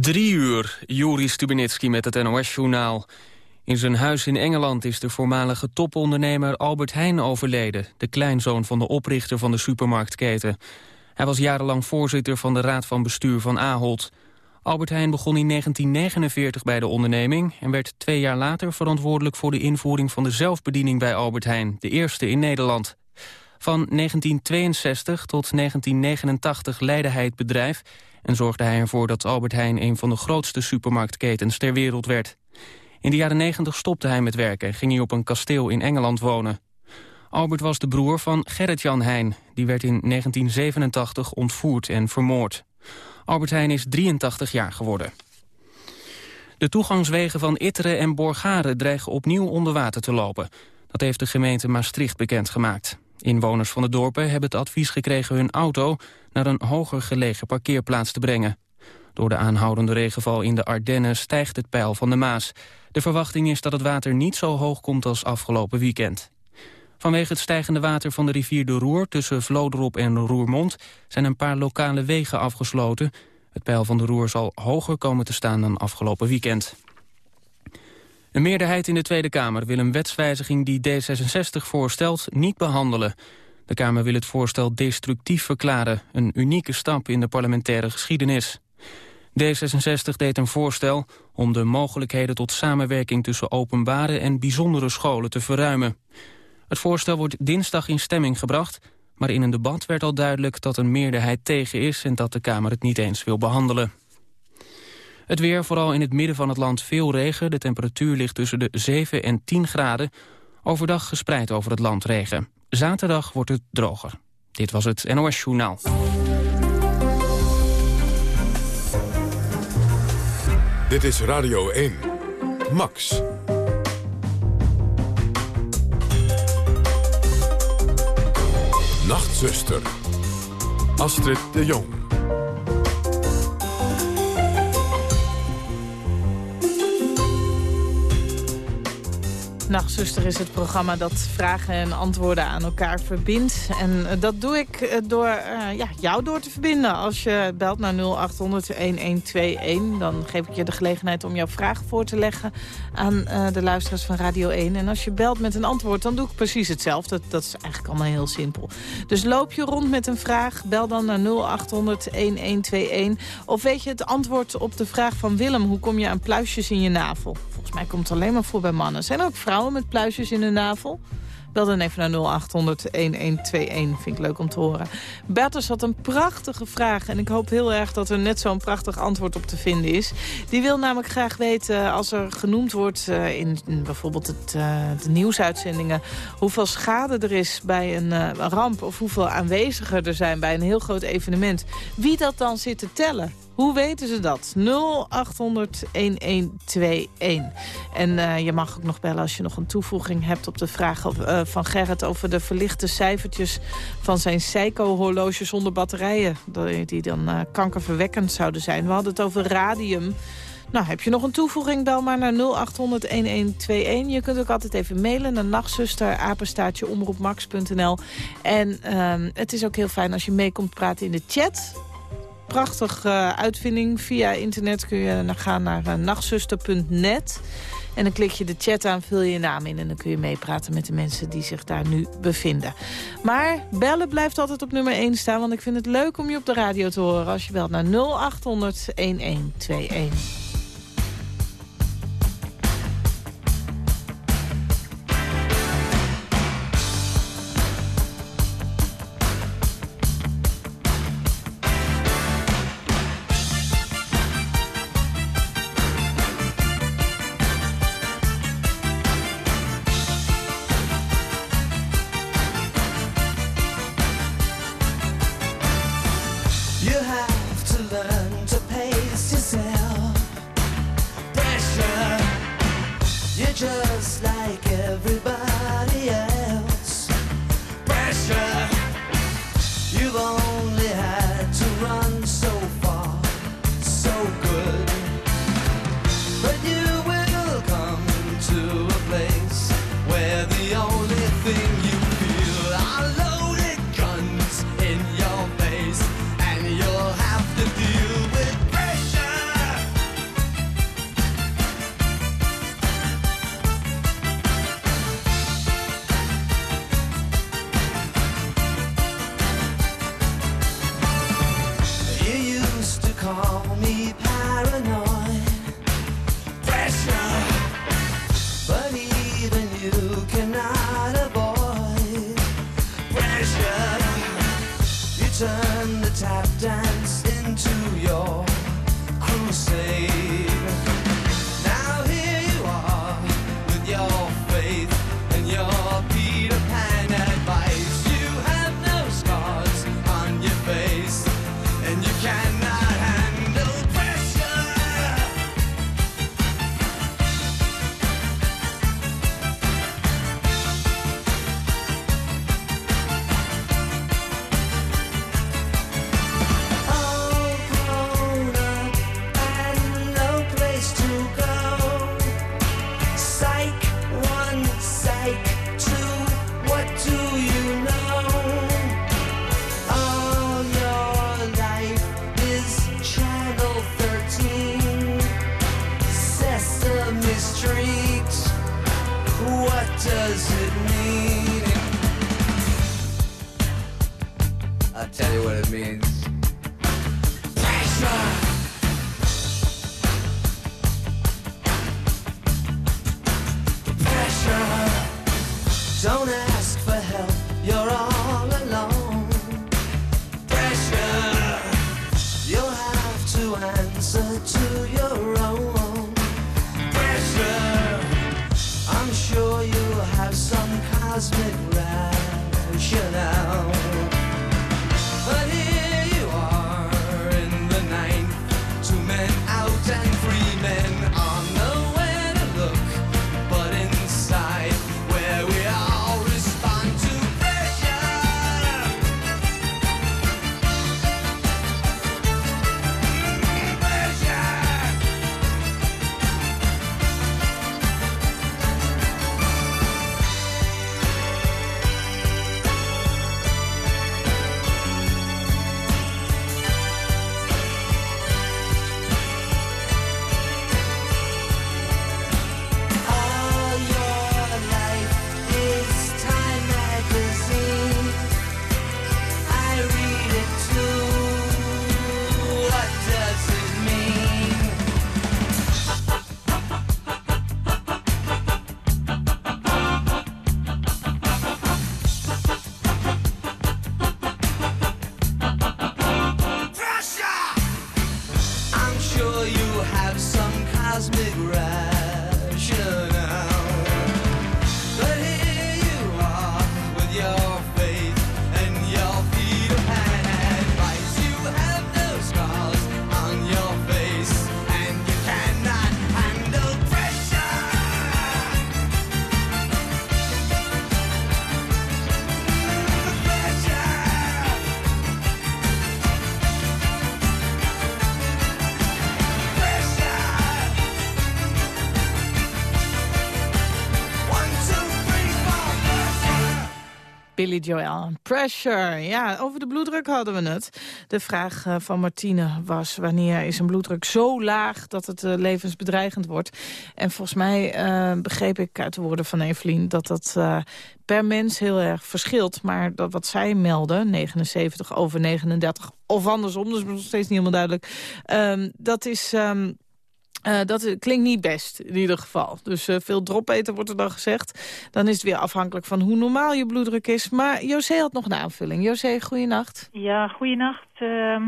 Drie uur, Juri Stubenitski met het NOS-journaal. In zijn huis in Engeland is de voormalige topondernemer Albert Heijn overleden... de kleinzoon van de oprichter van de supermarktketen. Hij was jarenlang voorzitter van de raad van bestuur van Ahold. Albert Heijn begon in 1949 bij de onderneming... en werd twee jaar later verantwoordelijk voor de invoering van de zelfbediening bij Albert Heijn... de eerste in Nederland. Van 1962 tot 1989 leidde hij het bedrijf en zorgde hij ervoor dat Albert Heijn een van de grootste supermarktketens ter wereld werd. In de jaren 90 stopte hij met werken en ging hij op een kasteel in Engeland wonen. Albert was de broer van Gerrit-Jan Heijn. Die werd in 1987 ontvoerd en vermoord. Albert Heijn is 83 jaar geworden. De toegangswegen van Itteren en Borgaren dreigen opnieuw onder water te lopen. Dat heeft de gemeente Maastricht bekendgemaakt. Inwoners van de dorpen hebben het advies gekregen hun auto naar een hoger gelegen parkeerplaats te brengen. Door de aanhoudende regenval in de Ardennen stijgt het peil van de Maas. De verwachting is dat het water niet zo hoog komt als afgelopen weekend. Vanwege het stijgende water van de rivier de Roer tussen Vlodrop en Roermond zijn een paar lokale wegen afgesloten. Het peil van de Roer zal hoger komen te staan dan afgelopen weekend. Een meerderheid in de Tweede Kamer wil een wetswijziging die D66 voorstelt niet behandelen. De Kamer wil het voorstel destructief verklaren, een unieke stap in de parlementaire geschiedenis. D66 deed een voorstel om de mogelijkheden tot samenwerking tussen openbare en bijzondere scholen te verruimen. Het voorstel wordt dinsdag in stemming gebracht, maar in een debat werd al duidelijk dat een meerderheid tegen is en dat de Kamer het niet eens wil behandelen. Het weer, vooral in het midden van het land veel regen. De temperatuur ligt tussen de 7 en 10 graden. Overdag gespreid over het land regen. Zaterdag wordt het droger. Dit was het NOS Journaal. Dit is Radio 1. Max. Nachtzuster. Astrid de Jong. Nachtzuster is het programma dat vragen en antwoorden aan elkaar verbindt. En eh, dat doe ik eh, door uh, ja, jou door te verbinden. Als je belt naar 0800-1121, dan geef ik je de gelegenheid om jouw vraag voor te leggen aan de luisteraars van Radio 1. En als je belt met een antwoord, dan doe ik precies hetzelfde. Dat, is eigenlijk allemaal heel simpel. Dus loop je rond met een vraag, bel dan naar 0800-1121. Of weet je het antwoord op de vraag van Willem, hoe kom je aan pluisjes in je navel? Volgens mij komt het alleen maar voor bij mannen. Zijn ook vrouwen met pluisjes in hun navel? Bel dan even naar 0800-1121. Vind ik leuk om te horen. Bertus had een prachtige vraag. En ik hoop heel erg dat er net zo'n prachtig antwoord op te vinden is. Die wil namelijk graag weten, als er genoemd wordt uh, in, bijvoorbeeld het, uh, de nieuwsuitzendingen... hoeveel schade er is bij een uh, ramp of hoeveel aanwezigen er zijn bij een heel groot evenement. Wie dat dan zit te tellen? Hoe weten ze dat? 0800-1121. En uh, je mag ook nog bellen als je nog een toevoeging hebt op de vraag uh, van Gerrit... over de verlichte cijfertjes van zijn Seiko-horloge zonder batterijen. Die dan uh, kankerverwekkend zouden zijn. We hadden het over radium. Nou, heb je nog een toevoeging, bel maar naar 0800-1121. Je kunt ook altijd even mailen naar nachtzuster, omroepmax.nl. En uh, het is ook heel fijn als je mee komt praten in de chat prachtig uh, uitvinding. Via internet kun je gaan naar uh, nachtzuster.net. En dan klik je de chat aan, vul je je naam in... en dan kun je meepraten met de mensen die zich daar nu bevinden. Maar bellen blijft altijd op nummer 1 staan... want ik vind het leuk om je op de radio te horen... als je belt naar 0800 Joel. Pressure. Ja, over de bloeddruk hadden we het. De vraag eh, van Martine was wanneer is een bloeddruk zo laag dat het eh, levensbedreigend wordt. En volgens mij eh, begreep ik uit de woorden van Evelien dat dat per mens heel erg verschilt. Maar dat wat zij melden, 79 over 39 of andersom, dus nog steeds niet helemaal duidelijk. ehm, dat is... ehm, eh, dat klinkt niet best, in ieder geval. Dus eh, veel drop eten wordt er dan gezegd. Dan is het weer afhankelijk van hoe normaal je bloeddruk is. Maar José had nog een aanvulling. José, goeienacht. Ja, goeienacht. Ehm,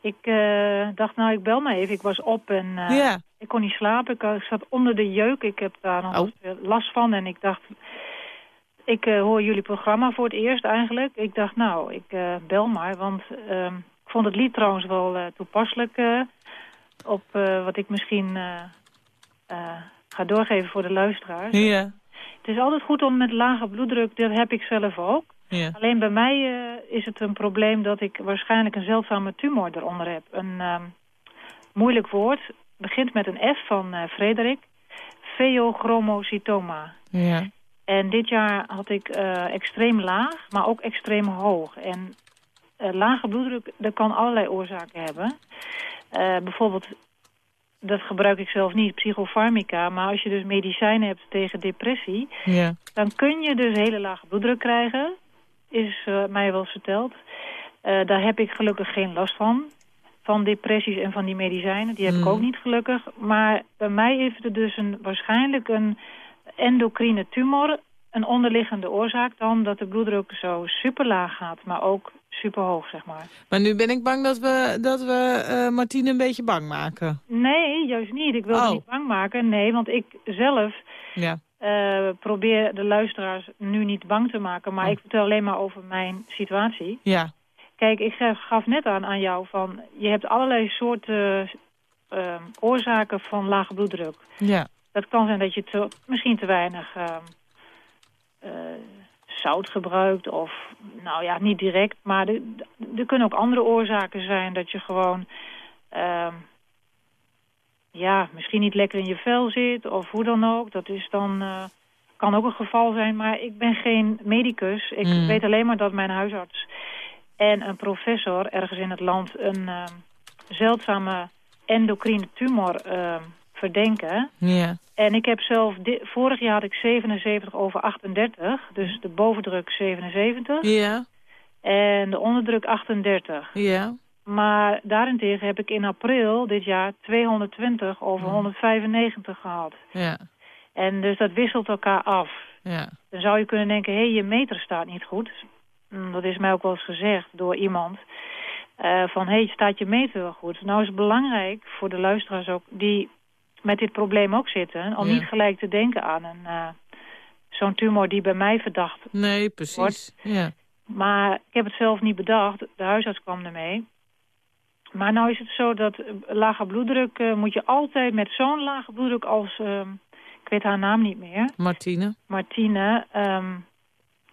ik eh, dacht, nou, ik bel maar even. Ik was op en ja, ik kon niet slapen. Ik, ik zat onder de jeuk. Ik heb daar nog Oh. last van. En ik dacht, ik hoor jullie programma voor het eerst eigenlijk. Ik dacht, nou, ik bel maar. Want ehm, ik vond het lied trouwens wel toepasselijk... op eh, wat ik misschien eh, eh, ga doorgeven voor de luisteraars. ja, Het is altijd goed om met lage bloeddruk, dat heb ik zelf ook. ja. Alleen bij mij is het een probleem dat ik waarschijnlijk een zeldzame tumor eronder heb. Een ehm, moeilijk woord, begint met een F van Frederik. Pheochromocytoma. ja. En dit jaar had ik extreem laag, maar ook extreem hoog. En lage bloeddruk, dat kan allerlei oorzaken hebben. Eh, bijvoorbeeld, dat gebruik ik zelf niet, psychofarmica. Maar als je dus medicijnen hebt tegen depressie... ja. dan kun je dus hele lage bloeddruk krijgen. Is eh, mij wel verteld. Eh, daar heb ik gelukkig geen last van. van depressies en van die medicijnen. Die heb ik Mm. ook niet gelukkig. Maar bij mij heeft het dus een, waarschijnlijk een endocrine tumor... een onderliggende oorzaak dan dat de bloeddruk zo super laag gaat... maar ook super hoog, zeg maar. Maar nu ben ik bang dat we, dat we eh, Martine een beetje bang maken. Nee, juist niet. Ik wil Oh. niet bang maken. Nee, want ik zelf Ja. eh, probeer de luisteraars nu niet bang te maken. Maar Oh. ik vertel alleen maar over mijn situatie. Ja. Kijk, ik gaf net aan aan jou van... je hebt allerlei soorten eh, oorzaken van lage bloeddruk. Ja. Dat kan zijn dat je te, misschien te weinig zout gebruikt. Of, nou ja, niet direct. Maar er, er kunnen ook andere oorzaken zijn. Dat je gewoon... ehm, ja, misschien niet lekker in je vel zit. Of hoe dan ook. Dat is dan... eh, kan ook een geval zijn. Maar ik ben geen medicus. Ik Mm. weet alleen maar dat mijn huisarts en een professor ergens in het land een ehm, zeldzame endocrine tumor ehm, verdenken. Ja. En ik heb zelf, vorig jaar had ik 77 over 38, dus de bovendruk 77 Ja. en de onderdruk 38. Ja. Maar daarentegen heb ik in april dit jaar 220 over 195 gehad. Ja. En dus dat wisselt elkaar af. Ja. Dan zou je kunnen denken, hé, hey, je meter staat niet goed. Mm, Dat is mij ook wel eens gezegd door iemand. Eh, van, hé, hey, staat je meter wel goed? Nou is het belangrijk voor de luisteraars ook... die met dit probleem ook zitten... om Ja. niet gelijk te denken aan een eh, zo'n tumor die bij mij verdacht. Nee, precies. Ja. Maar ik heb het zelf niet bedacht. De huisarts kwam ermee. Maar nou is het zo dat eh, lage bloeddruk... eh, moet je altijd met zo'n lage bloeddruk als... ehm, ik weet haar naam niet meer... Martine. Martine, ehm,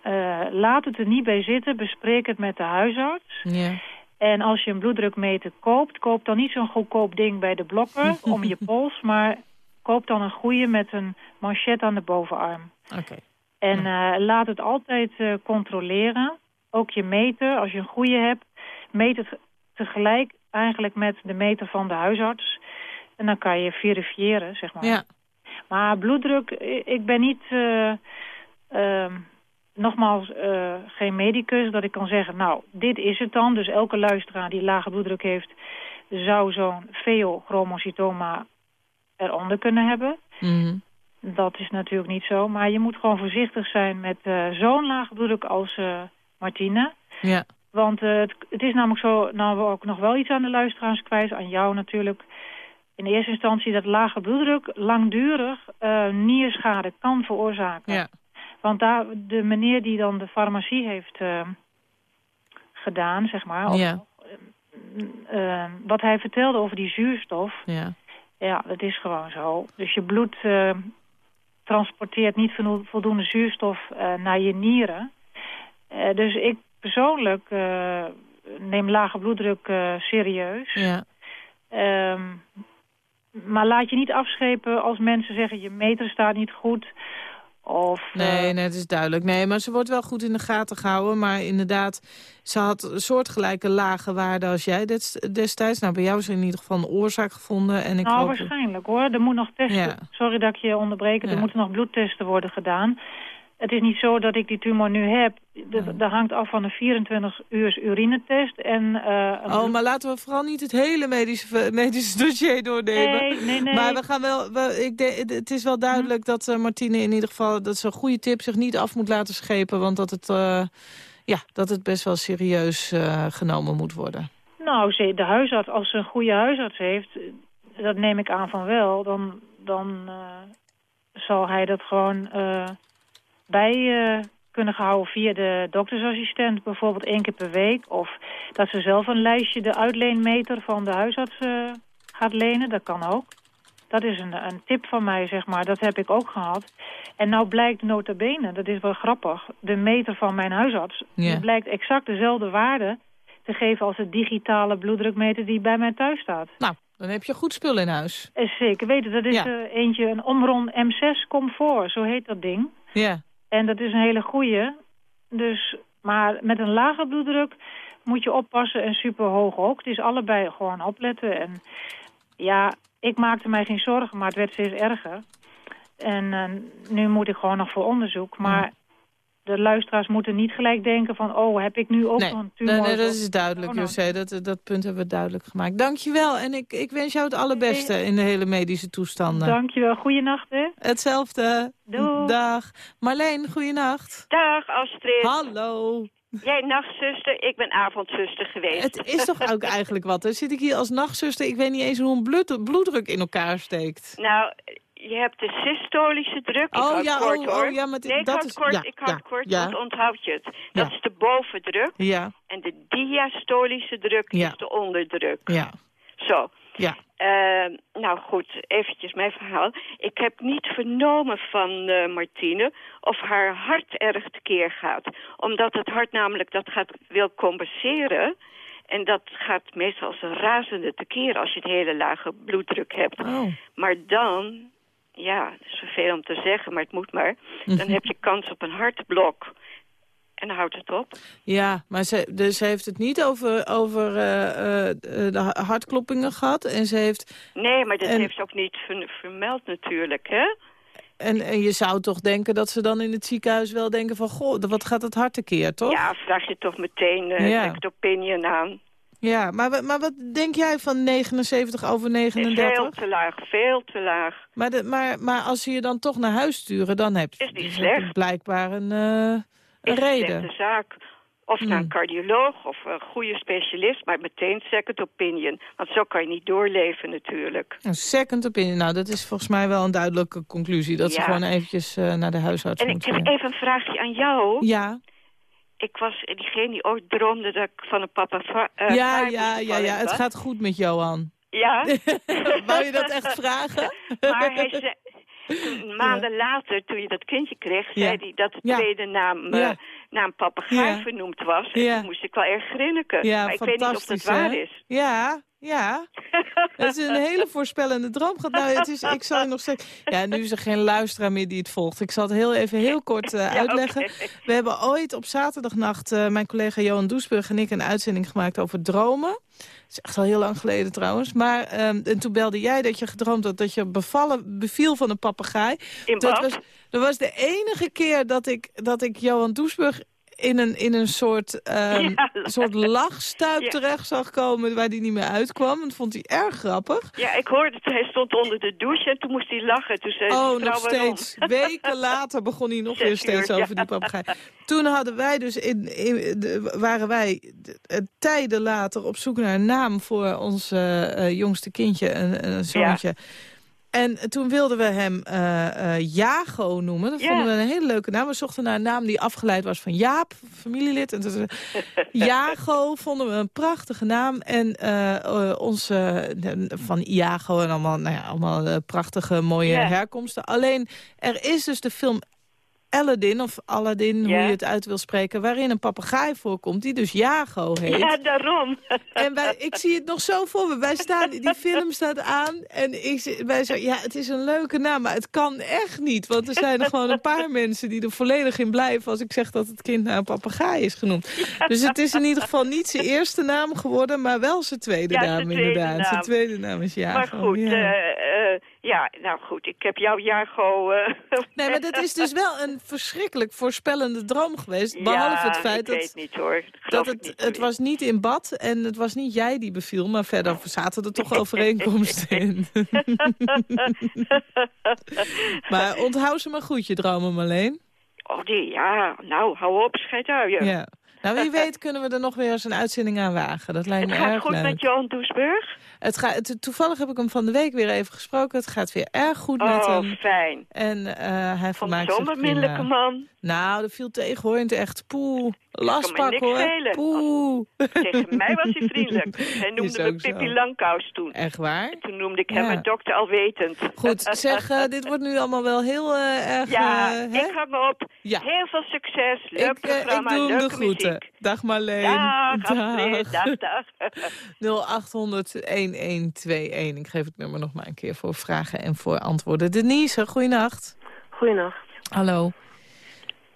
eh, laat het er niet bij zitten. Bespreek het met de huisarts. Ja. En als je een bloeddrukmeter koopt, koop dan niet zo'n goedkoop ding bij de blokker om je pols. Maar koop dan een goede met een manchet aan de bovenarm. Oké. En eh, laat het altijd eh, controleren. Ook je meter, als je een goede hebt, meet het tegelijk eigenlijk met de meter van de huisarts. En dan kan je verifiëren, zeg maar. Ja. Maar bloeddruk, i- ik ben niet, eh, ehm, nogmaals, eh, geen medicus, dat ik kan zeggen, nou, dit is het dan. Dus elke luisteraar die lage bloeddruk heeft, zou zo'n veochromocytoma eronder kunnen hebben. Mhm. Dat is natuurlijk niet zo, maar je moet gewoon voorzichtig zijn met eh, zo'n lage bloeddruk als eh, Martine. Ja. Want het, het is namelijk zo, nou we ook nog wel iets aan de luisteraars kwijt, aan jou natuurlijk. In eerste instantie dat lage bloeddruk langdurig nierschade kan veroorzaken. Ja. Want daar, de meneer die dan de farmacie heeft eh, gedaan, zeg maar, of, Ja. eh, wat hij vertelde over die zuurstof, Ja. ja, dat is gewoon zo. Dus je bloed eh, transporteert niet voldo- voldoende zuurstof eh, naar je nieren. Eh, dus ik persoonlijk eh, neem lage bloeddruk eh, serieus. Ja. Ehm, maar laat je niet afschepen als mensen zeggen je meter staat niet goed. Of, eh, Nee, nee, het is duidelijk. Nee, maar ze wordt wel goed in de gaten gehouden. Maar inderdaad, ze had een soortgelijke lage waarden als jij des- destijds. Nou, bij jou is er in ieder geval een oorzaak gevonden. En ik nou, hoop... waarschijnlijk hoor. Er moet nog testen. Ja. Sorry dat ik je onderbreek. Ja. Er moeten nog bloedtesten worden gedaan. Het is niet zo dat ik die tumor nu heb. Dat, dat hangt af van een 24 uur urinetest. En, eh, Oh, maar laten we vooral niet het hele medische, medische dossier doornemen. Nee, nee, nee. Maar we gaan wel, we, ik de, het is wel duidelijk dat eh, Martine in ieder geval... dat ze een goede tip zich niet af moet laten schepen. Want dat het, eh, ja, dat het best wel serieus eh, genomen moet worden. Nou, de huisarts, als ze een goede huisarts heeft, eh, dat neem ik aan van wel, dan, dan eh, zal hij dat gewoon eh, bij eh, kunnen gehouden via de doktersassistent, bijvoorbeeld één keer per week. Of dat ze zelf een lijstje, de uitleenmeter van de huisarts eh, gaat lenen, dat kan ook. Dat is een, een tip van mij, zeg maar. Dat heb ik ook gehad. En nou blijkt nota bene, dat is wel grappig, de meter van mijn huisarts... Die blijkt exact dezelfde waarde te geven als de digitale bloeddrukmeter die bij mij thuis staat. Nou, dan heb je goed spul in huis. Eh, Zeker weten, dat is Ja. eentje, een Omron M6 Comfort, zo heet dat ding. Ja. En dat is een hele goeie. Dus, maar met een lage bloeddruk moet je oppassen en super hoog ook. Het is allebei gewoon opletten. En ja, ik maakte mij geen zorgen, maar het werd steeds erger. En eh, nu moet ik gewoon nog voor onderzoek. Maar de luisteraars moeten niet gelijk denken van... oh, heb ik nu ook Nee, nee, tumor? nee, dat of- is duidelijk, Oh, nou. José. Dat, dat punt hebben we duidelijk gemaakt. Dankjewel en ik, ik wens jou het allerbeste in de hele medische toestanden. Dankjewel. Goeienacht, hè. Hetzelfde. Doeg. Dag. Marleen, goeienacht. Dag Astrid. Hallo. Jij nachtzuster, ik ben avondzuster geweest. Het is toch ook eigenlijk wat? Zit ik hier als nachtzuster, ik weet niet eens hoe een bloed, bloeddruk in elkaar steekt. Nou, je hebt de systolische druk. Ik Oh, ja, kort, oh, hoor. oh, ja, maar dit- nee, ik dat houd is- kort, ja, ik houd ja, kort, ja. want onthoud je het. Dat is de bovendruk. Ja, En de diastolische druk is de onderdruk. ja, Zo. ja. Eh, nou goed, eventjes mijn verhaal. Ik heb niet vernomen van eh, Martine of haar hart erg tekeer gaat. Omdat het hart namelijk dat gaat, wil compenseren. En dat gaat meestal als een razende tekeer als je een hele lage bloeddruk hebt. Oh. Maar dan, ja, het is vervelend om te zeggen, maar het moet maar. Mhm. Dan heb je kans op een hartblok. En dan houdt het op. Ja, maar ze, dus ze heeft het niet over, over eh, eh, de ha- hartkloppingen gehad. En, ze heeft, Nee, maar dat En- heeft ze ook niet ver- vermeld natuurlijk, hè? en, en je zou toch denken dat ze dan in het ziekenhuis wel denken van... goh, wat gaat het hart tekeer, toch? Ja, vraag je toch meteen eh Ja. opinion aan. Ja, maar, maar wat denk jij van 79 over Veel 39? te laag, veel te laag. Maar, de, maar, maar als ze je dan toch naar huis sturen, dan heb je Is niet dus blijkbaar een, eh, een Is een reden. slechte zaak. Of naar Hmm. een cardioloog of een goede specialist, maar meteen second opinion. Want zo kan je niet doorleven natuurlijk. Een second opinion, nou dat is volgens mij wel een duidelijke conclusie. Dat ze gewoon eventjes eh, naar de huisarts En ik moeten. heb even een vraagje aan jou. Ja, Ik was diegene die ooit droomde dat ik van een papa uh, ja, ja, ja, ja, het gaat goed met Johan. Ja, Wou je dat echt vragen? maar hij zei... Maanden later, toen je dat kindje kreeg, Ja. zei hij dat de Ja. tweede naam, eh, Ja. een papegaai Ja. vernoemd was. En Ja. toen moest ik wel erg grinniken. Ja, maar ik weet niet of dat waar is. Ja, ja. Het is een hele voorspellende droom. Nou, het is, ik zal je nog steeds... Ja, nu is er geen luisteraar meer die het volgt. Ik zal het heel even heel kort eh, Ja, uitleggen. We hebben ooit op zaterdagnacht, eh, mijn collega Johan Doesburg en ik... een uitzending gemaakt over dromen. Dat is echt al heel lang geleden trouwens. Maar ehm, en toen belde jij dat je gedroomd had dat je bevallen, beviel van een papegaai. In Dat was, dat was de enige keer dat ik, dat ik Johan Doesburg in een, in een soort, Ja, soort lachstuip Ja. terecht zag komen waar hij niet meer uitkwam. Dat vond hij erg grappig. Ja, ik hoorde het. Hij stond onder de douche en toen moest hij lachen. Toen zei Oh, nog waarom. steeds. Weken later begon hij nog Zes weer steeds uur, ja. over die papegaai. Toen hadden wij dus in, in, de- waren wij eh, tijden later op zoek naar een naam voor ons eh, eh, jongste kindje, een, een zoontje. En toen wilden we hem eh, Jago noemen. Dat Ja. vonden we een hele leuke naam. We zochten naar een naam die afgeleid was van Jaap, familielid. En dus, Jago vonden we een prachtige naam. En eh, onze, van Iago en allemaal, nou ja, allemaal prachtige, mooie Ja. herkomsten. Alleen, er is dus de film Aladdin, of Aladdin, hoe je het uit wil spreken... waarin een papegaai voorkomt, die dus Jago heet. Ja, daarom. En wij, ik zie het nog zo voor me. Wij staan, die film staat aan en ik, wij zeggen, ja, het is een leuke naam, maar het kan echt niet. Want er zijn er gewoon een paar mensen die er volledig in blijven... als ik zeg dat het kind naar een papegaai is genoemd. Dus het is in ieder geval niet zijn eerste naam geworden, maar wel zijn tweede Ja, naam inderdaad. Zijn tweede naam is Jago. maar goed, ja. eh, ja, nou goed. Ik heb jouw Jago... eh, Nee, maar dat is dus wel een verschrikkelijk voorspellende droom geweest. Behalve ja, het feit dat... weet niet hoor. Dat het, niet. het was niet in bad en het was niet jij die beviel, maar verder zaten er toch overeenkomsten in. maar onthoud ze maar goed, je dromen Marleen. Oh, die, ja. Nou, hou op, schijt uien. Ja. Nou, wie weet kunnen we er nog weer eens een uitzending aan wagen. Dat lijkt Het me gaat erg goed leuk. met Johan Doesburg? Het gaat, het- toevallig heb ik hem van de week weer even gesproken. Het gaat weer erg goed met Oh, hem. fijn. En eh, hij Van vermaakt zich prima. man. Nou, dat viel tegen hoor. in het echt poeh. Lastpak hoor. Poeh. Tegen mij was hij vriendelijk. Hij noemde me zo. Pippi Langkous toen. Echt waar? Toen noemde ik hem Ja. een dokter alwetend. Goed, zeg, eh, dit wordt nu allemaal wel heel eh, erg... Ja, eh, ik ga me op. Ja. Heel veel succes. Leuk ik, programma, ik doe hem de leuke groeten. muziek. Dag Marleen. Dag, Astrid. Dag, dag. 0800-1121. Ik geef het nummer nog maar een keer voor vragen en voor antwoorden. Denise, goeienacht. Goeienacht. Hallo.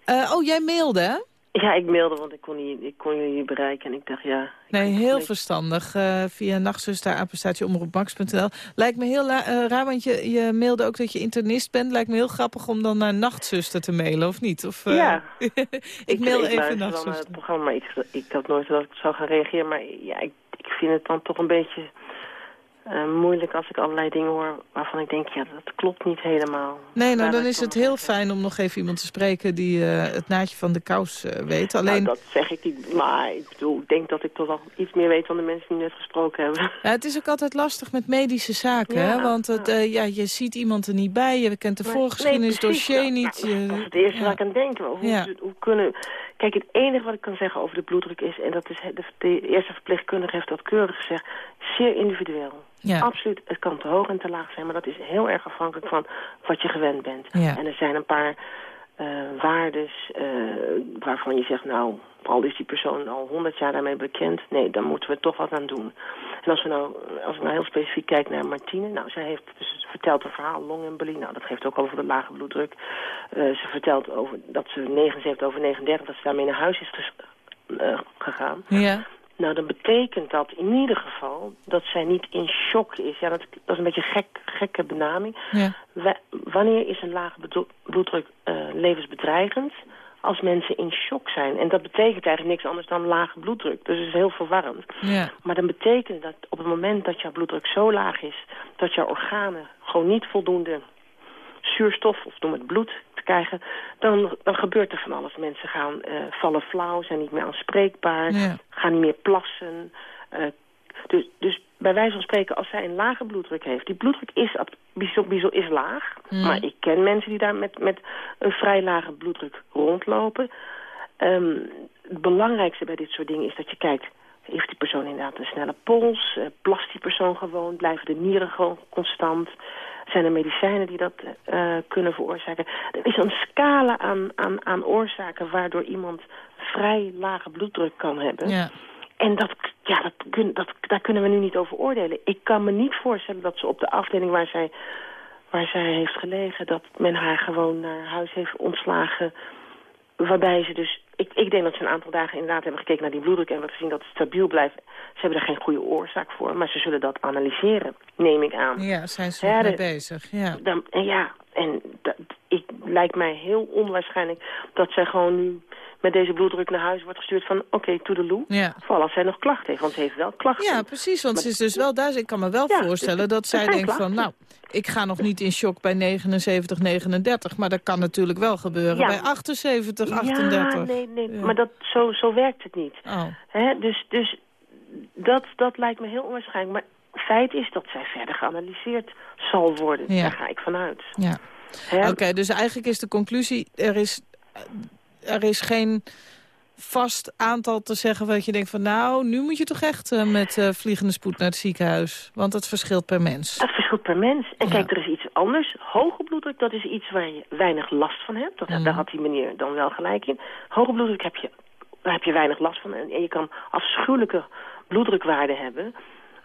Eh, oh, jij mailde, hè? Ja, ik mailde, want ik kon, niet, ik kon jullie niet bereiken. En ik dacht, ja... ik Nee, heel verstandig. eh, via nachtzuster, apenstaatje omroepmax.nl. Lijkt me heel eh, raar, want je, je mailde ook dat je internist bent. Lijkt me heel grappig om dan naar nachtzuster te mailen, of niet? Of, Ja. ik mail ik even nachtzuster. het programma, ik, ik had nooit dat ik zou gaan reageren. Maar ja, ik, ik vind het dan toch een beetje eh, moeilijk als ik allerlei dingen hoor waarvan ik denk, ja, dat klopt niet helemaal. Nee, nou dan is het heel fijn om nog even iemand te spreken... die eh, het naadje van de kous eh, weet. Nou, Alleen, dat zeg ik niet, maar ik bedoel, ik denk dat ik toch wel iets meer weet dan de mensen die net gesproken hebben. ja, het is ook altijd lastig met medische zaken. Ja, hè? Want het, ja. ja, je ziet iemand er niet bij, je kent de Maar- voorgeschiedenis, nee, dossier niet. nou, je- dat is het eerste ja. waar ik aan denk. Hoe, hoe kunnen... Kijk, het enige wat ik kan zeggen over de bloeddruk is... en dat is de, de eerste verpleegkundige heeft dat keurig gezegd... zeer individueel. Ja. Absoluut, het kan te hoog en te laag zijn... maar dat is heel erg afhankelijk van wat je gewend bent. Ja. En er zijn een paar eh waardes eh, waarvan je zegt... nou, al is die persoon al honderd jaar daarmee bekend... nee, dan moeten we toch wat aan doen. En als, we nou, als ik nou heel specifiek kijk naar Martine... nou, zij heeft dus verteld een verhaal, longembolie... nou, dat geeft ook over de lage bloeddruk. Eh, ze vertelt over dat ze 79 over 39... dat ze daarmee naar huis is gegaan. Ja. Nou, dan betekent dat in ieder geval dat zij niet in shock is. Ja, dat, dat is een beetje een gek, gekke benaming. Ja. Wa- wanneer is een lage bloeddruk eh, levensbedreigend? Als mensen in shock zijn. En dat betekent eigenlijk niks anders dan lage bloeddruk. Dus het is heel verwarrend. Ja. Maar dan betekent dat op het moment dat jouw bloeddruk zo laag is... dat jouw organen gewoon niet voldoende zuurstof of noem het bloed krijgen... dan, dan gebeurt er van alles. Mensen gaan eh, vallen flauw, zijn niet meer aanspreekbaar, Ja. gaan niet meer plassen. eh, dus, dus bij wijze van spreken, als zij een lage bloeddruk heeft... die bloeddruk is, biso is laag, Mm. maar ik ken mensen die daar met, met een vrij lage bloeddruk rondlopen... Ehm, het belangrijkste bij dit soort dingen is dat je kijkt... heeft die persoon inderdaad een snelle pols? Eh, plast die persoon gewoon? Blijven de nieren gewoon constant? Zijn er medicijnen die dat eh, kunnen veroorzaken? Er is een scala aan, aan, aan oorzaken... waardoor iemand vrij lage bloeddruk kan hebben. Ja. En dat, ja, dat, kun, dat, daar kunnen we nu niet over oordelen. Ik kan me niet voorstellen dat ze op de afdeling waar zij, waar zij heeft gelegen... dat men haar gewoon naar huis heeft ontslagen... Waarbij ze dus... Ik, ik denk dat ze een aantal dagen inderdaad hebben gekeken naar die bloeddruk... en hebben gezien dat het stabiel blijft. Ze hebben er geen goede oorzaak voor, maar ze zullen dat analyseren, neem ik aan. ja, zijn ze Ja, mee de- bezig. Ja. Dan, en ja, en dat ik, lijkt mij heel onwaarschijnlijk dat zij gewoon nu met deze bloeddruk naar huis wordt gestuurd van... oké, okay, toedeloe, Ja. vooral als zij nog klachten heeft, want ze heeft wel klachten. Ja, precies, want Maar- ze is dus wel thuis. Ik kan me wel Ja, voorstellen dus dat zij denkt van... nou, ik ga nog niet in shock bij 79, 39... maar dat kan natuurlijk wel gebeuren Ja. bij 78, 38. Ja, nee, nee, maar dat, zo, zo werkt het niet. Oh, Hè? Dus, dus dat, dat lijkt me heel onwaarschijnlijk. Maar feit is dat zij verder geanalyseerd zal worden. Daar ga ik vanuit. ja. Oké, dus eigenlijk is de conclusie... er is, er is geen vast aantal te zeggen wat je denkt van... nou, nu moet je toch echt eh, met eh, vliegende spoed naar het ziekenhuis. Want het verschilt per mens. Dat verschilt per mens. En Ja. kijk, er is iets anders. Hoge bloeddruk, dat is iets waar je weinig last van hebt. Dat, Mhm. Daar had die meneer dan wel gelijk in. Hoge bloeddruk heb je, daar heb je weinig last van. En, en je kan afschuwelijke bloeddrukwaarden hebben...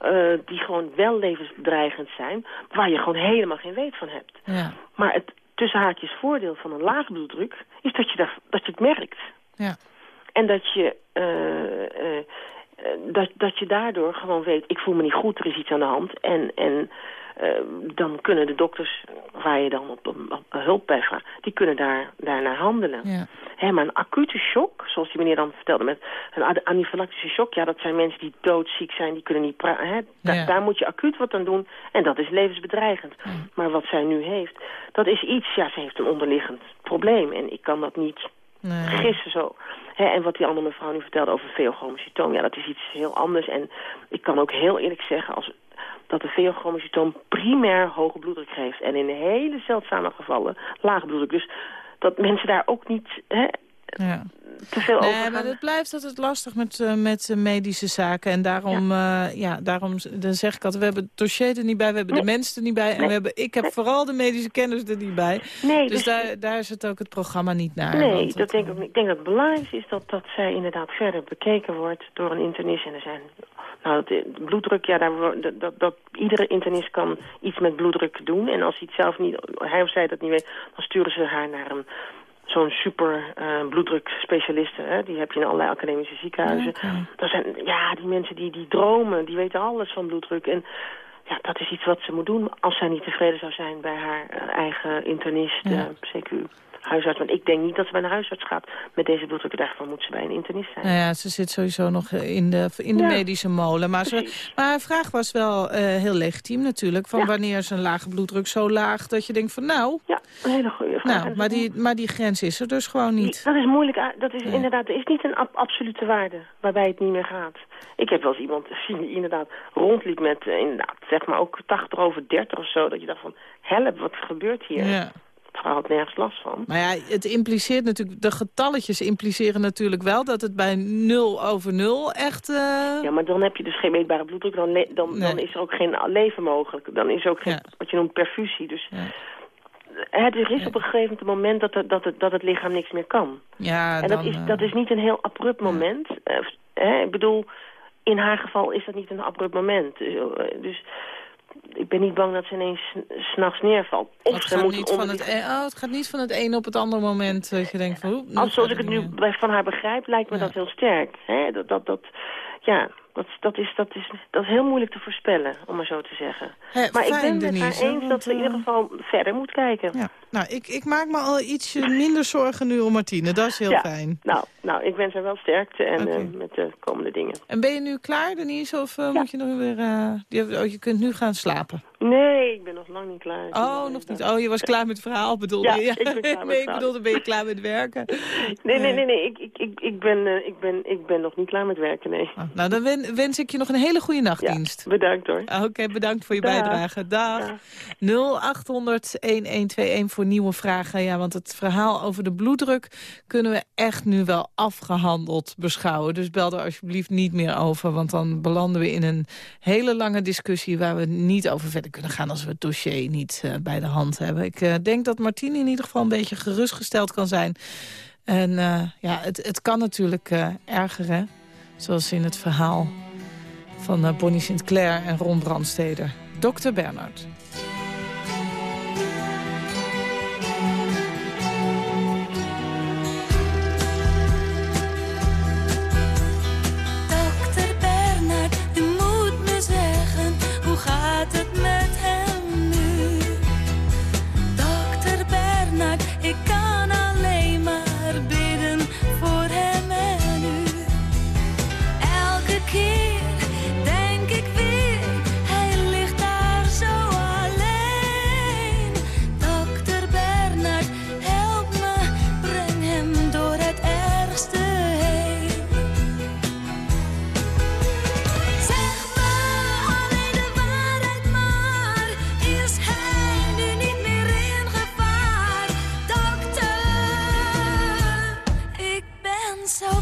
eh, die gewoon wel levensbedreigend zijn... waar je gewoon helemaal geen weet van hebt. Ja, Maar het tussen haakjes voordeel van een lage bloeddruk... is dat je, dat, dat je het merkt. ja, En dat je, eh, eh, eh, dat, dat je daardoor gewoon weet, ik voel me niet goed, er is iets aan de hand. En, en dan kunnen de dokters, waar je dan op, hulp bij vraagt, die kunnen daar, daarnaar handelen. ja. Hè, maar een acute shock, zoals die meneer dan vertelde met een anafylactische shock, ja, dat zijn mensen die doodziek zijn, die kunnen niet praten. Hè, da- Ja. Daar moet je acuut wat aan doen en dat is levensbedreigend. Maar wat zij nu heeft, dat is iets, ja, ze heeft een onderliggend probleem en ik kan dat niet Nee. gissen zo. Hè, en wat die andere mevrouw nu vertelde over veochromocytoom, ja, dat is iets heel anders. En ik kan ook heel eerlijk zeggen als, dat de veochromocytoom primair hoge bloeddruk geeft. En in hele zeldzame gevallen lage bloeddruk. Dus dat mensen daar ook niet hè, Ja. te veel over Nee, gaan. maar het blijft altijd lastig met, eh, met eh, medische zaken. En daarom, ja. ja, daarom dan zeg ik altijd, we hebben het dossier er niet bij, we hebben de mensen er niet bij. En Nee. we hebben, ik heb vooral de medische kennis er niet bij. Nee, Dus daar, daar is het ook het programma niet naar. Nee, dat denk ik. Ik denk dat het belangrijkste is dat, dat zij inderdaad verder bekeken wordt door een internist. En er zijn, nou, de bloeddruk, ja, daar, dat, dat, dat iedere internist kan iets met bloeddruk doen. En als hij het zelf niet, hij of zij dat niet weet, dan sturen ze haar naar een zo'n super bloeddrukspecialisten. Hè? Die heb je in allerlei academische ziekenhuizen. Oké. Dat zijn, ja, die mensen die, die dromen, die weten alles van bloeddruk. En ja, dat is iets wat ze moet doen als zij niet tevreden zou zijn bij haar eh, eigen internist, Ja. eh, CQ, huisarts. Want ik denk niet dat ze bij een huisarts gaat met deze bloeddruk. Daarvoor moet ze bij een internist zijn. Nou ja, ze zit sowieso nog eh, in de, in de Ja. medische molen. Maar, ze, maar haar vraag was wel eh, heel legitiem natuurlijk. Van Ja. wanneer is een lage bloeddruk zo laag dat je denkt van nou... Ja, een hele goede vraag. Nou, maar die, maar die grens is er dus gewoon niet. Dat is moeilijk. Dat is inderdaad, er is niet een ab- absolute waarde waarbij het niet meer gaat. Ik heb wel eens iemand gezien die inderdaad rondliep met, eh, inderdaad, zeg maar ook 80 over 30 of zo. Dat je dacht van, help, wat gebeurt hier? Ja. Het vrouw had nergens last van. Maar ja, het impliceert natuurlijk, de getalletjes impliceren natuurlijk wel dat het bij 0 over 0 echt... eh, Ja, maar dan heb je dus geen meetbare bloeddruk. Dan, dan, dan Nee. is er ook geen leven mogelijk. Dan is er ook geen, Ja. wat je noemt, perfusie. Dus Ja. het er is op een gegeven moment dat, het, dat, het, dat het lichaam niks meer kan. ja, En dan, dat, is, eh, dat is niet een heel abrupt moment. Eh, hè, ik bedoel, in haar geval is dat niet een abrupt moment. Dus, eh, dus ik ben niet bang dat ze ineens s- s'nachts neervalt. Of het, ze gaat moet niet van het, e- oh, het gaat niet van het een op het andere moment dat je denkt van... als, zoals ik het nu meer. van haar begrijp, lijkt me Ja. dat heel sterk. Hè? Dat, dat, dat, ja, dat, dat, is, dat, is, dat is heel moeilijk te voorspellen, om maar zo te zeggen. Maar ik ben met Denise, haar eens dat ze in ieder eh, geval verder moet kijken. Ja, nou, ik, ik maak me al ietsje minder zorgen nu om Martine. Dat is heel Ja. fijn. Nou, nou, ik wens haar wel sterkte en eh, met de komende dingen. En ben je nu klaar, Denise? Of eh, moet je nog weer... je, oh, je kunt nu gaan slapen. Nee, ik ben nog lang niet klaar. Oh, nog niet. Oh, je was klaar met het verhaal, bedoelde Ja, je? ik ben klaar met nee, ik bedoelde, ben je klaar met werken? Nee, nee, nee, nee. Ik, ik, ik, ik, ben, eh, ik, ben, ik ben nog niet klaar met werken, nee. Oh, nou, dan wen- wens ik je nog een hele goede Ja, nachtdienst. bedankt hoor. Oké, bedankt voor je Dag. bijdrage. Dag. 0800-1121 voor nieuwe vragen. Ja, want het verhaal over de bloeddruk kunnen we echt nu wel afgehandeld beschouwen. Dus bel er alsjeblieft niet meer over, want dan belanden we in een hele lange discussie waar we niet over verder kunnen gaan als we het dossier niet eh, bij de hand hebben. Ik eh, denk dat Martine in ieder geval een beetje gerustgesteld kan zijn. En eh, ja, het, het kan natuurlijk erger, hè? Zoals in het verhaal van Bonnie Sinclair en Ron Brandsteder. Dr. Bernard. Ben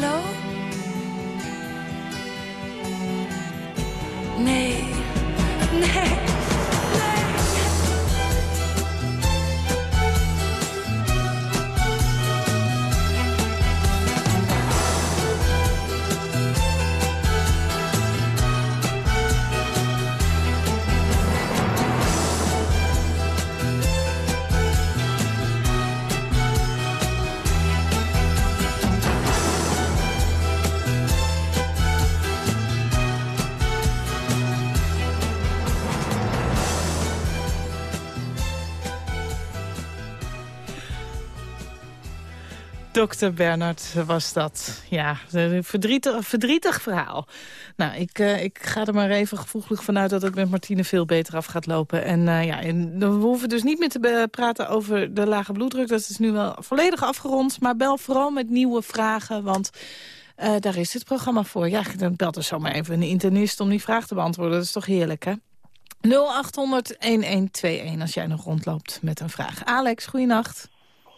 Hallo? Dokter Bernard was dat. Ja, een verdrietig, verdrietig verhaal. Nou, ik, eh, ik ga er maar even gevoeglijk vanuit dat het met Martine veel beter af gaat lopen. En eh, ja, en we hoeven dus niet meer te praten over de lage bloeddruk. Dat is nu wel volledig afgerond. Maar bel vooral met nieuwe vragen, want eh, daar is het programma voor. Ja, dan belt er zomaar even een internist om die vraag te beantwoorden. Dat is toch heerlijk, hè? 0800-1121 als jij nog rondloopt met een vraag. Alex, goeienacht.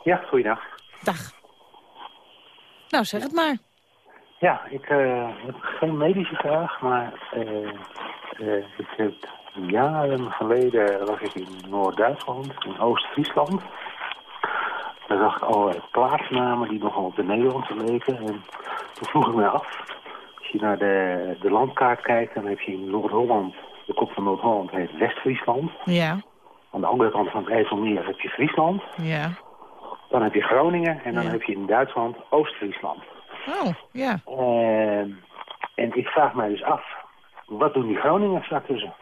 Ja, goeiedag. Dag. Nou, zeg het maar. Ja, ik eh, heb geen medische vraag, maar eh, eh, ik heb jaren geleden was ik in Noord-Duitsland, in Oost-Friesland. Daar zag ik allerlei plaatsnamen die nogal op de Nederlandse leken. En toen vroeg ik me af, als je naar de, de landkaart kijkt, dan heb je in Noord-Holland, de kop van Noord-Holland heet West-Friesland. Ja, Aan de andere kant van het IJsselmeer heb je Friesland. ja. Dan heb je Groningen en dan Ja. heb je in Duitsland Oost-Friesland. Oh, ja. Ehm, en ik vraag mij dus af, wat doen die Groningers daartussen?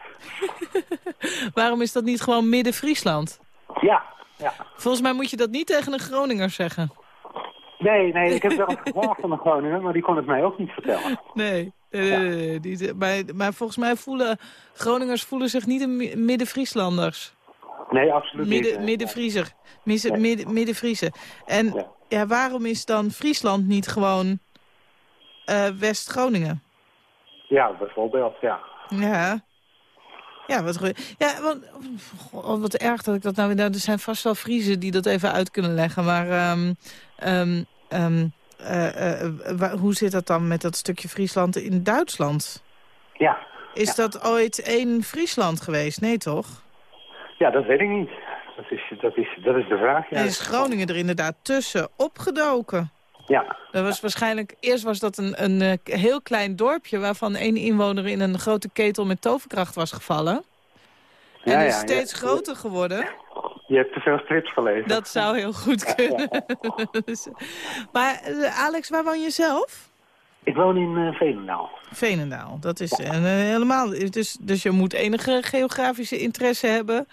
Waarom is dat niet gewoon Midden-Friesland? Ja, ja. Volgens mij moet je dat niet tegen een Groninger zeggen. Nee, nee, ik heb wel eens gevraagd aan een Groninger, maar die kon het mij ook niet vertellen. Nee, nee, nee, nee, die- maar, maar volgens mij voelen Groningers voelen zich niet een mi- Midden-Frieslanders. Nee, absoluut niet. Midden, eh. Midden-Friezer. Midden. En Ja. ja. waarom is dan Friesland niet gewoon eh, West-Groningen? Ja, bijvoorbeeld, ja. Ja. Ja, wat, goed. ja want, goh, wat erg dat ik dat nou weer... nou, Er zijn vast wel Friesen die dat even uit kunnen leggen. Maar ehm, ehm, ehm, eh, eh, hoe zit dat dan met dat stukje Friesland in Duitsland? Ja, Is dat ooit één Friesland geweest? Nee, toch? Ja dat weet ik niet. Dat is, dat is, dat is de vraag, ja. En is Groningen er inderdaad tussen opgedoken? Ja, Dat was waarschijnlijk, eerst was dat een, een eh, heel klein dorpje... waarvan één inwoner in een grote ketel met toverkracht was gevallen. En Ja, is steeds groter geworden. je hebt te veel strips gelezen. Dat zou heel goed kunnen. Dus, maar eh, Alex, waar woon je zelf? Ik woon in uh, Veenendaal. Veenendaal, dat is eh, helemaal... Dus, dus je moet enige geografische interesse hebben...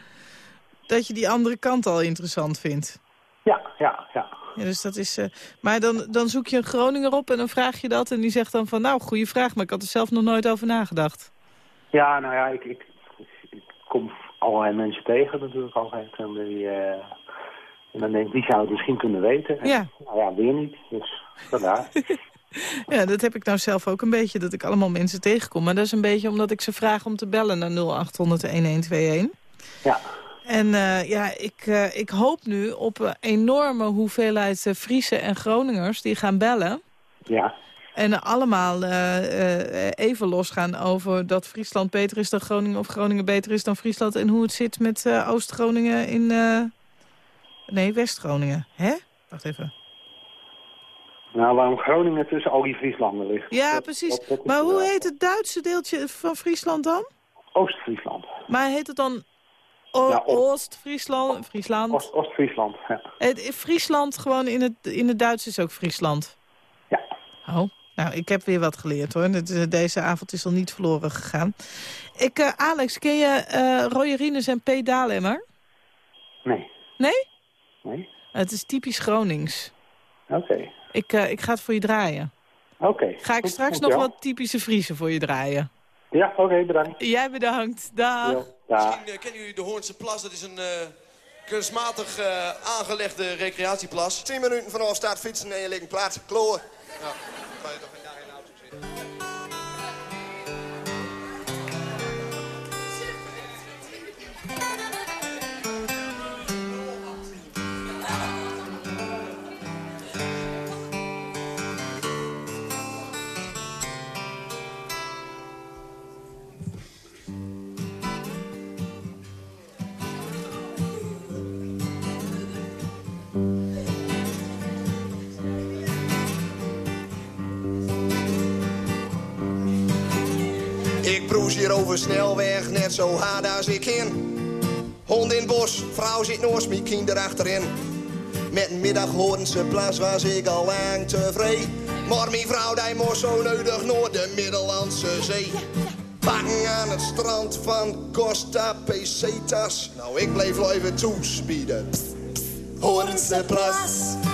dat je die andere kant al interessant vindt. Ja, ja, ja. Ja, dus dat is, eh, maar dan, dan zoek je een Groninger op en dan vraag je dat... en die zegt dan van, nou, goede vraag, maar ik had er zelf nog nooit over nagedacht. Ja, nou ja, ik, ik, ik kom allerlei mensen tegen natuurlijk altijd. En, die, eh, en dan denk ik, wie zou het misschien kunnen weten? En, Ja. Nou ja, weer niet. Dus vandaar. Ja, dat heb ik nou zelf ook een beetje, dat ik allemaal mensen tegenkom. Maar dat is een beetje omdat ik ze vraag om te bellen naar 0800-1121. ja. En eh, ja, ik, eh, ik hoop nu op een enorme hoeveelheid uh, Friese en Groningers die gaan bellen. Ja. En allemaal even losgaan over dat Friesland beter is dan Groningen... of Groningen beter is dan Friesland... en hoe het zit met Oost-Groningen in... Nee, West-Groningen. Hè? Wacht even. Nou, waarom Groningen tussen al die Frieslanden ligt. Ja, dat, precies. Dat, dat maar hoe heet het Duitse deeltje van Friesland dan? Oost-Friesland. Maar heet het dan ja, Oost-Friesland? Friesland? Oost-Friesland, ja. Het, Friesland gewoon in het, in het Duits is ook Friesland? Ja. Oh, nou, ik heb weer wat geleerd hoor. Deze avond is al niet verloren gegaan. Ik, uh, Alex, ken je uh, Roy Rines en P. Dalemmer? Nee. Nee? Nee. Het is typisch Gronings. Oké. Okay. Ik, uh, ik ga het voor je draaien. Oké. Okay. Ga ik straks nog wat typische Friese voor je draaien. Ja, oké, okay, bedankt. Jij bedankt. Dag. Misschien uh, kennen jullie de Hoornse Plas. Dat is een uh, kunstmatig uh, aangelegde recreatieplas. 10 minuten vanaf staat fietsen en je ligt een plaats kloren. Ja, kan je toch cruise hier over snelweg, net zo hard als ik in. Hond in bos, vrouw zit naast me, kind erachterin. Met een middaghoornse plas was ik al lang tevreden. Maar mijn vrouw die moest zo nodig naar de Middellandse Zee. Bakken aan het strand van Costa Pesetas. Nou, ik bleef even toespieden. Hoornse plas.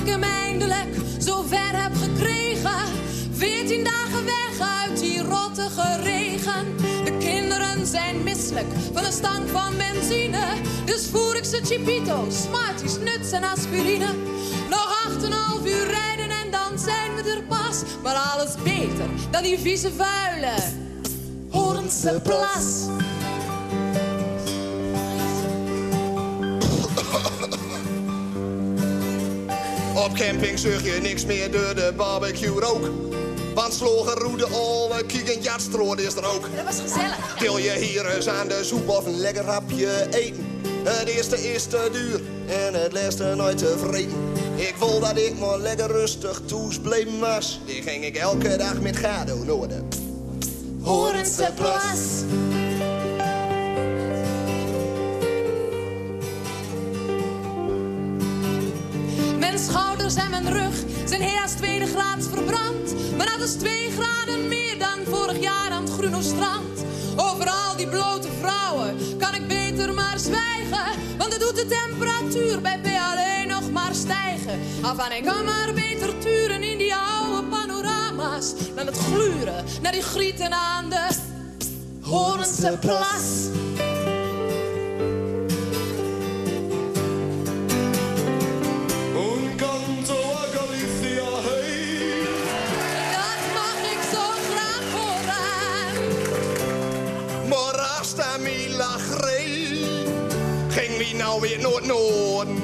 Ik hem eindelijk zo ver heb gekregen. Veertien dagen weg uit die rottige regen. De kinderen zijn misselijk van de stank van benzine. Dus voer ik ze chipito's, smarties, nuts en aspirine. Nog 8,5 uur rijden en dan zijn we er pas. Maar alles beter dan die vieze vuile Horense plas. Op camping zug je niks meer door de barbecue rook. Want slogen roede alle kieken jatstrood is er ook. Dat was gezellig. Til je hier eens aan de soep of een lekker hapje eten. Het eerste is te duur en het laatste nooit tevreden. Ik wil dat ik maar lekker rustig toesbleven was. Die ging ik elke dag met Gado naar de Horense plas. Schouders en mijn rug zijn helaas tweede graads verbrand. Maar dat is twee graden meer dan vorig jaar aan het Gruno strand. Over al die blote vrouwen kan ik beter maar zwijgen. Want het doet de temperatuur bij P alleen nog maar stijgen. Af en ik kan maar beter turen in die oude panorama's. Dan het gluren naar die grieten aan de Horense plas. Maar hasta mi lagree ging wie nou weer noord-noorden.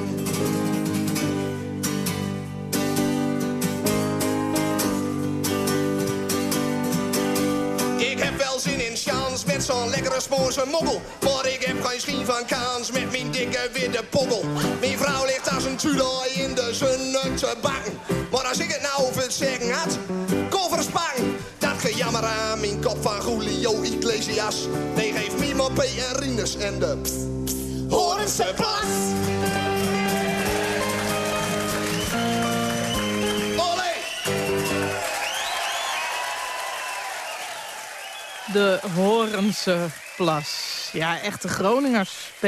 Ik heb wel zin in chans met zo'n lekkere Spoorse moggel. Maar ik heb geen schijn van kans met mijn dikke witte poggel. Mijn vrouw ligt als een tudor in de zon te bakken. Maar als ik het nou over het zeggen had, kofferspang. Dat gejammer aan mijn kop van Julio Iglesias. P en Rinus en de Horense plas. De Horense Plas. Ja, echte Groningers, P.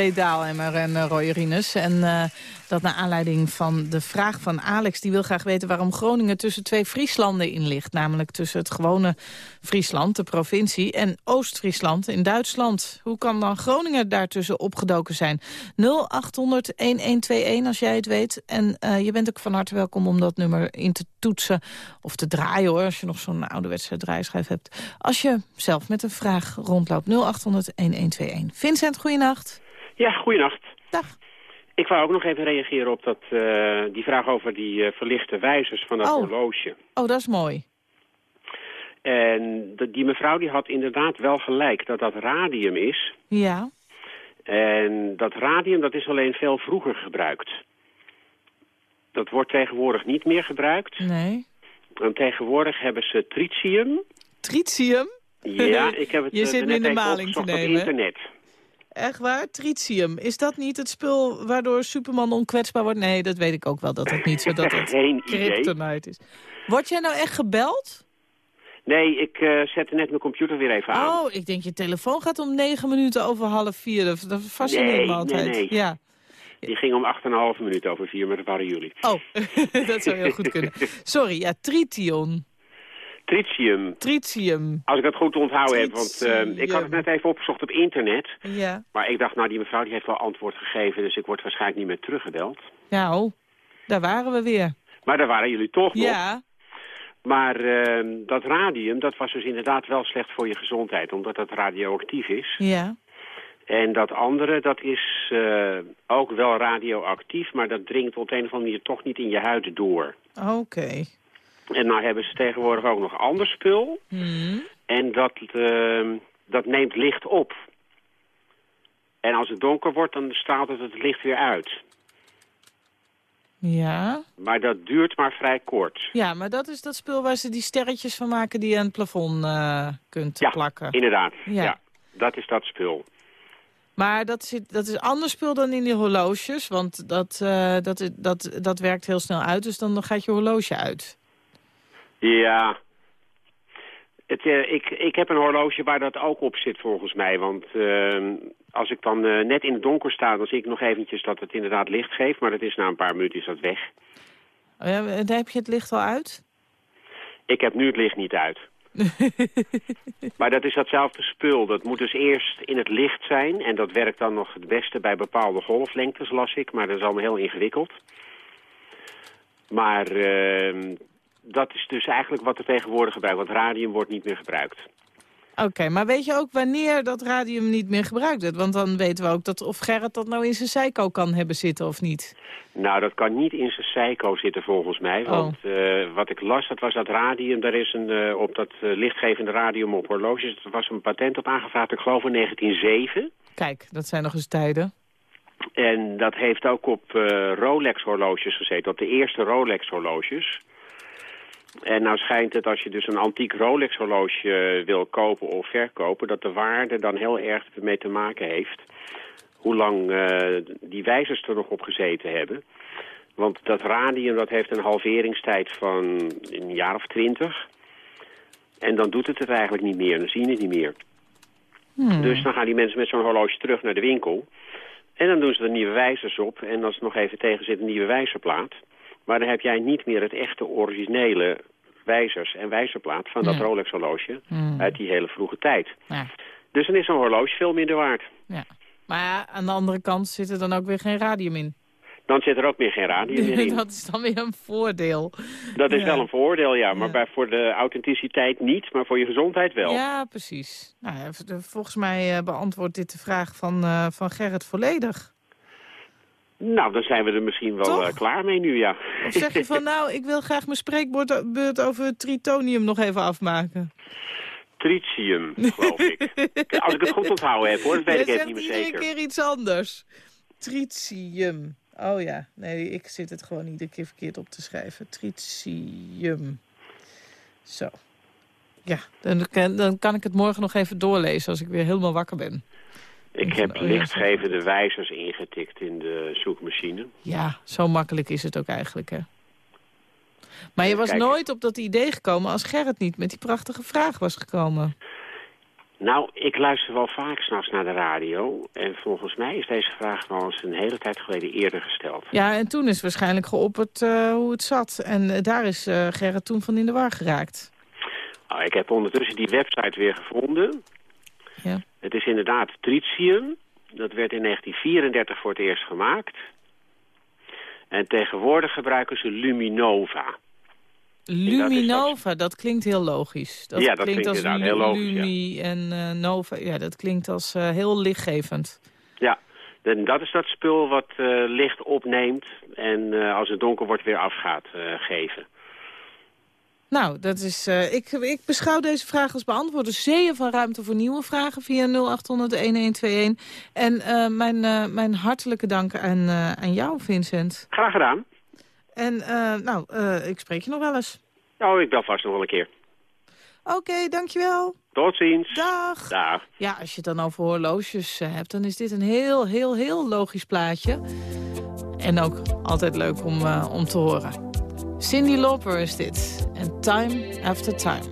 En uh, Roy Rinus. En eh, dat naar aanleiding van de vraag van Alex. Die wil graag weten waarom Groningen tussen twee Frieslanden in ligt. Namelijk tussen het gewone Friesland, de provincie, en Oost-Friesland in Duitsland. Hoe kan dan Groningen daartussen opgedoken zijn? 0800-1121 als jij het weet. En uh, je bent ook van harte welkom om dat nummer in te toetsen. Of te draaien hoor, als je nog zo'n ouderwetse draaischijf hebt. Als je zelf met een vraag rondloopt. 0800-1121. Vincent, goeienacht. Ja, goeienacht. Dag. Ik wou ook nog even reageren op dat, uh, die vraag over die uh, verlichte wijzers van dat Oh. horloge. Oh, dat is mooi. En de, die mevrouw die had inderdaad wel gelijk dat dat radium is. Ja. En dat radium dat is alleen veel vroeger gebruikt. Dat wordt tegenwoordig niet meer gebruikt. Nee. En tegenwoordig hebben ze tritium. Tritium? Ja, ik heb het Je eh, zit me in net de maling te op internet. Echt waar? Tritium. Is dat niet het spul waardoor Superman onkwetsbaar wordt? Nee, dat weet ik ook wel, dat het niet zo dat het kryptonite is. Word jij nou echt gebeld? Nee, ik eh, zette net mijn computer weer even aan. Oh, ik denk je telefoon gaat om negen minuten over half vier. Dat, fascineert Nee, me altijd. nee, nee. Ja. Die ging om 8,5 minuten over vier, maar dat waren jullie. Oh, dat zou heel goed kunnen. Sorry, ja, trition. Tritium. Tritium. Als ik het goed onthouden heb, want eh, ik had het net even opgezocht op internet. Ja. Maar ik dacht, nou, die mevrouw die heeft wel antwoord gegeven, dus ik word waarschijnlijk niet meer teruggebeld. Nou, daar waren we weer. Maar daar waren jullie toch nog. Ja. Maar eh, dat radium, dat was dus inderdaad wel slecht voor je gezondheid, omdat dat radioactief is. Ja. En dat andere, dat is eh, ook wel radioactief, maar dat dringt op een of andere manier toch niet in je huid door. Oké. En nou hebben ze tegenwoordig ook nog ander spul. Hmm. En dat, eh, dat neemt licht op. En als het donker wordt, dan straalt het het licht weer uit. Ja. Maar dat duurt maar vrij kort. Ja, maar dat is dat spul waar ze die sterretjes van maken die je aan het plafond eh, kunt Ja, plakken. inderdaad. Ja. Ja. dat is dat spul. Maar dat, zit, dat is ander spul dan in die horloges, want dat, eh, dat, is- dat, dat werkt heel snel uit. Dus dan gaat je horloge uit. Ja. Het, eh, ik, ik heb een horloge waar dat ook op zit volgens mij. Want eh, als ik dan eh, net in het donker sta, dan zie ik nog eventjes dat het inderdaad licht geeft. Maar dat is na een paar minuten is dat weg. Oh ja, en heb je het licht al uit? Ik heb nu het licht niet uit. maar dat is datzelfde spul. Dat moet dus eerst in het licht zijn. En dat werkt dan nog het beste bij bepaalde golflengtes, las ik. Maar dat is allemaal heel ingewikkeld. Maar eh, dat is dus eigenlijk wat er tegenwoordig gebruikt. Want radium wordt niet meer gebruikt. Oké, maar weet je ook wanneer dat radium niet meer gebruikt wordt? Want dan weten we ook dat of Gerrit dat nou in zijn zijko kan hebben zitten of niet. Nou, dat kan niet in zijn zijko zitten volgens mij. Want eh, wat ik las, dat was dat radium. Daar is een, eh, op dat eh, lichtgevende radium op horloges. Er was een patent op aangevraagd, ik geloof in 1907. Kijk, dat zijn nog eens tijden. En dat heeft ook op Rolex-horloges gezeten, op de eerste Rolex-horloges. En nou schijnt het, als je dus een antiek Rolex-horloge eh, wil kopen of verkopen... dat de waarde dan heel erg mee te maken heeft... hoe lang eh, die wijzers er nog op gezeten hebben. Want dat radium dat heeft een halveringstijd van een jaar of twintig. En dan doet het het eigenlijk niet meer, dan zie je het niet meer. Hmm. Dus dan gaan die mensen met zo'n horloge terug naar de winkel... En dan doen ze er nieuwe wijzers op. En als het nog even tegen zit, een nieuwe wijzerplaat. Maar dan heb jij niet meer het echte originele wijzers en wijzerplaat van dat Ja. Rolex horloge Hmm. uit die hele vroege tijd. Ja. Dus dan is zo'n horloge veel minder waard. Ja. Maar ja, aan de andere kant zit er dan ook weer geen radium in. Dan zit er ook meer geen radium meer in. dat is dan weer een voordeel. Dat is wel een voordeel, ja. Maar bij, voor de authenticiteit niet, maar voor je gezondheid wel. Ja, precies. Nou, v- volgens mij eh, beantwoordt dit de vraag van, eh, van Gerrit volledig. Nou, dan zijn we er misschien wel eh, klaar mee nu, ja. Of zeg je van, nou, ik wil graag mijn spreekbeurt beurt over tritonium nog even afmaken. Tritium, geloof ik. Als ik het goed onthouden heb, hoor. Dat weet ik even niet meer iedere zeker. keer iets anders. Tritium. Oh ja, nee, ik zit het gewoon iedere keer verkeerd op te schrijven. Tritium. Zo. Ja, dan, kan- dan kan ik het morgen nog even doorlezen als ik weer helemaal wakker ben. Ik heb lichtgevende wijzers ingetikt in de zoekmachine. Ja, zo makkelijk is het ook eigenlijk, hè? Maar je was kijk. nooit op dat idee gekomen als Gerrit niet met die prachtige vraag was gekomen. Nou, ik luister wel vaak s'nachts naar de radio. En volgens mij is deze vraag wel eens een hele tijd geleden eerder gesteld. Ja, en toen is waarschijnlijk geopperd eh, hoe het zat. En eh, daar is eh, Gerrit toen van in de war geraakt. Nou, ik heb ondertussen die website weer gevonden. Ja. Het is inderdaad tritium. Dat werd in 1934 voor het eerst gemaakt. En tegenwoordig gebruiken ze Luminova. Luminova, dat klinkt heel logisch. Dat Ja, dat klinkt als heel logisch, ja. Lumi en eh, Nova. Ja, dat klinkt als eh, heel lichtgevend. Ja, en dat is dat spul wat eh, licht opneemt en als het donker wordt weer af gaat eh, geven. Nou, dat is, eh, ik, ik beschouw deze vraag als beantwoord. Dus zeeën van ruimte voor nieuwe vragen via 0800-1121. En eh, mijn, eh, mijn hartelijke dank aan, aan jou, Vincent. Graag gedaan. En nou, ik spreek je nog wel eens. Nou, ik bel vast nog wel een keer. Oké, dankjewel. Tot ziens. Dag. Dag. Ja, als je het dan over horloges hebt, dan is dit een heel, heel, heel logisch plaatje. En ook altijd leuk om, om te horen. Cindy Lauper is dit. En Time After Time.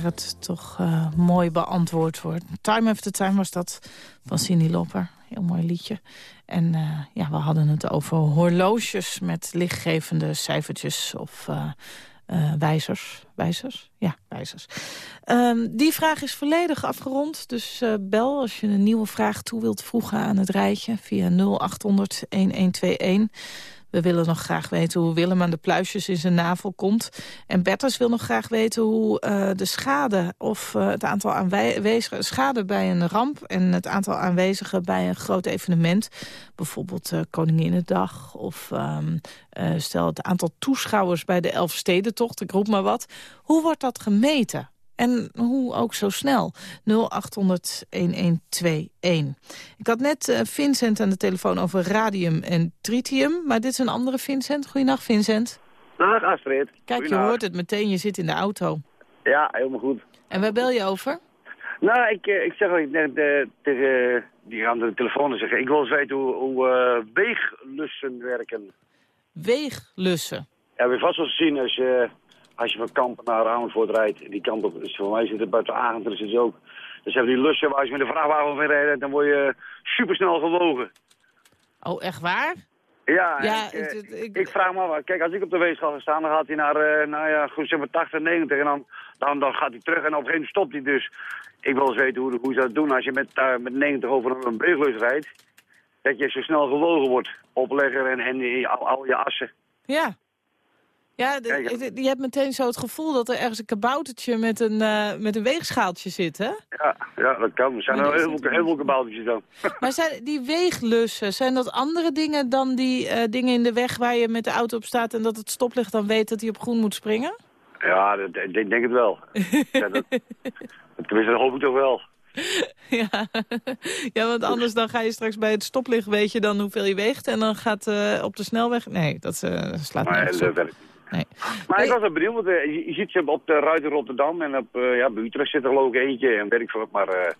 Gerrit toch eh, mooi beantwoord wordt. Time After Time was dat van Cindy Lopper. Heel mooi liedje. En eh, ja, we hadden het over horloges met lichtgevende cijfertjes of eh, wijzers. Wijzers? Ja, wijzers. Ehm, die vraag is volledig afgerond. Dus bel als je een nieuwe vraag toe wilt voegen aan het rijtje via 0800 1121. We willen nog graag weten hoe Willem aan de pluisjes in zijn navel komt. En Bertus wil nog graag weten hoe eh, de schade of eh, het aantal aanwezigen... schade bij een ramp en het aantal aanwezigen bij een groot evenement... bijvoorbeeld uh, Koninginnedag of ehm, eh, stel het aantal toeschouwers bij de Elfstedentocht... ik roep maar wat. Hoe wordt dat gemeten? En hoe ook zo snel? 0800-1121. Ik had net uh, Vincent aan de telefoon over radium en tritium. Maar dit is een andere Vincent. Goedenacht, Vincent. Dag Astrid. Kijk, je hoort het meteen. Je zit in de auto. Ja, helemaal goed. En waar bel je over? Nou, ik, ik zeg al net uh, tegen die aan de telefoon zeggen. Ik wil eens weten hoe, hoe uh, weeglussen werken. Weeglussen? Ja, we vast wel zien als je als je van Kampen naar Amersfoort rijdt, die kant op, dus voor mij zit het buiten Agenter zit het ook. Dus hebben die lussen waar als je met de vrachtwagen van rijdt, dan word je supersnel gewogen. Oh, echt waar? Ja, ja ik, ik, ik, ik, vraag me af, kijk, als ik op de weegschaal ga staan, dan gaat hij naar, uh, nou ja, goed zeg maar 80, 90 en dan, dan, dan gaat hij terug en op een gegeven moment stopt hij dus. Ik wil eens weten hoe, hoe ze dat doen als je met, uh, met 90 over een beeglus rijdt, dat je zo snel gewogen wordt, oplegger en, en al, al je assen. Ja, ja, je hebt meteen zo het gevoel dat er ergens een kaboutertje met een, uh, met een weegschaaltje zit, hè? Ja, ja dat kan. Er zijn er heel, veel, heel veel kaboutertjes dan. Maar zijn die weeglussen, zijn dat andere dingen dan die uh, dingen in de weg waar je met de auto op staat en dat het stoplicht dan weet dat hij op groen moet springen? Ja, dat, ik denk het wel. ja, dat, tenminste, dat hoop ik toch wel. Ja. ja, want anders dan ga je straks bij het stoplicht weet je dan hoeveel je weegt en dan gaat uh, op de snelweg... Nee, dat uh, slaat nergens op. Nee. Maar ik was wel benieuwd, want uh, je, je, ziet ze op de Ruiter Rotterdam en op uh, ja, bij Utrecht zit er geloof ik eentje en weet ik. Maar uh,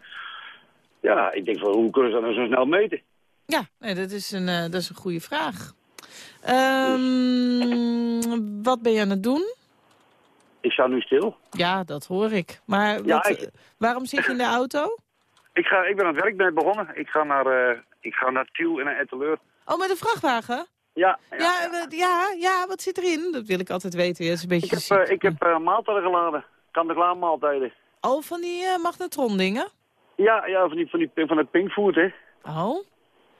ja, ik denk van hoe kunnen ze dat nou zo snel meten? Ja, nee, dat, is een, dat is een goede vraag. Um, wat ben je aan het doen? Ik sta nu stil. Ja, dat hoor ik. Maar wat, ja, ik... waarom zit je in de auto? Ik, ga, ik ben aan het werk, ben begonnen. Ik ga naar, ik ga naar Tiel en naar Etteleur. Oh, met een vrachtwagen? Ja, ja, ja, ja, ja, wat zit erin? Dat wil ik altijd weten. Ja, is een beetje ik heb, uh, ik heb uh, maaltijden geladen. Kan-de-klaar maaltijden. Oh, van die uh, magnetron dingen? Ja, ja van, die, van, die, van het pinkfood, hè. Oh?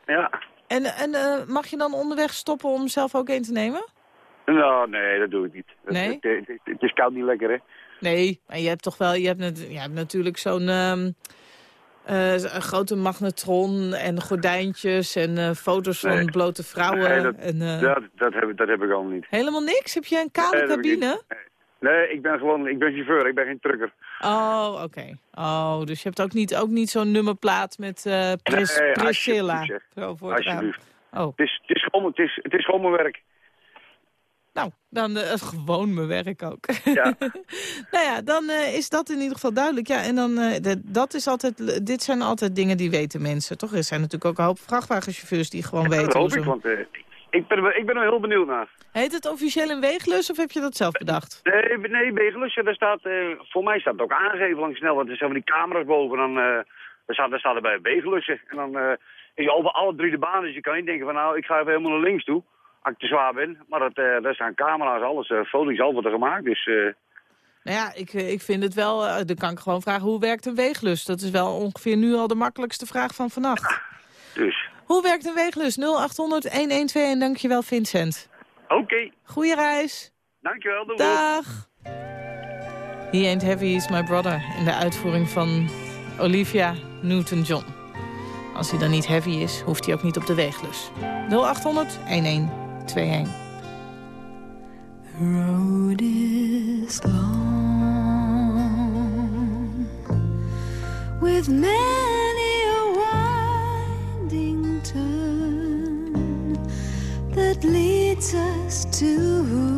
Ja. En, en mag je dan onderweg stoppen om zelf ook een te nemen? Nou, nee, dat doe ik niet. Nee? Het, het, het, het is koud niet lekker, hè. Nee, maar je hebt toch wel, je hebt, je hebt natuurlijk zo'n... Um, uh, een grote magnetron en gordijntjes en uh, foto's van blote vrouwen. Nee, dat, en, uh... dat, dat, heb, dat heb ik allemaal niet. Helemaal niks? Heb je een kale nee, cabine? Ik nee, ik ben gewoon, ik ben chauffeur, ik ben geen trucker. Oh, oké. Okay. Oh, dus je hebt ook niet, ook niet zo'n nummerplaat met Pris, Priscilla. Alsjeblieft. Oh. Het, is, het, is gewoon, het, is, het is gewoon mijn werk. Nou, dan uh, gewoon mijn werk ook. Ja. nou ja, dan uh, is dat in ieder geval duidelijk. Ja, en dan, uh, de, dat is altijd, dit zijn altijd dingen die weten mensen, toch? Er zijn natuurlijk ook een hoop vrachtwagenchauffeurs die gewoon ja, weten. Dat hoop ik, want ik, ben, ik ben er heel benieuwd naar. Heet het officieel een weeglus of heb je dat zelf bedacht? Nee, nee weeglus, ja, daar staat, voor mij staat het ook aangegeven langs snel, want er zijn van die camera's boven, dan, daar, staat, daar staat er bij weeglussen. En dan is je over alle drie de banen, dus je kan niet denken van nou, ik ga even helemaal naar links toe ik te zwaar ben. Maar dat, uh, camera's, alles, uh, foto's, al wordt er gemaakt. Dus, uh... Nou ja, ik, ik vind het wel, uh, dan kan ik gewoon vragen, hoe werkt een weeglus? Dat is wel ongeveer nu al de makkelijkste vraag van vannacht. Dus. Hoe werkt een weeglus? 0800 112 en dankjewel Vincent. Oké. Okay. Goeie reis. Dankjewel, doei. Dag. He Ain't Heavy is My Brother in de uitvoering van Olivia Newton-John. Als hij dan niet heavy is, hoeft hij ook niet op de weeglus. 0800 112. The Road is long with many a winding turn that leads us to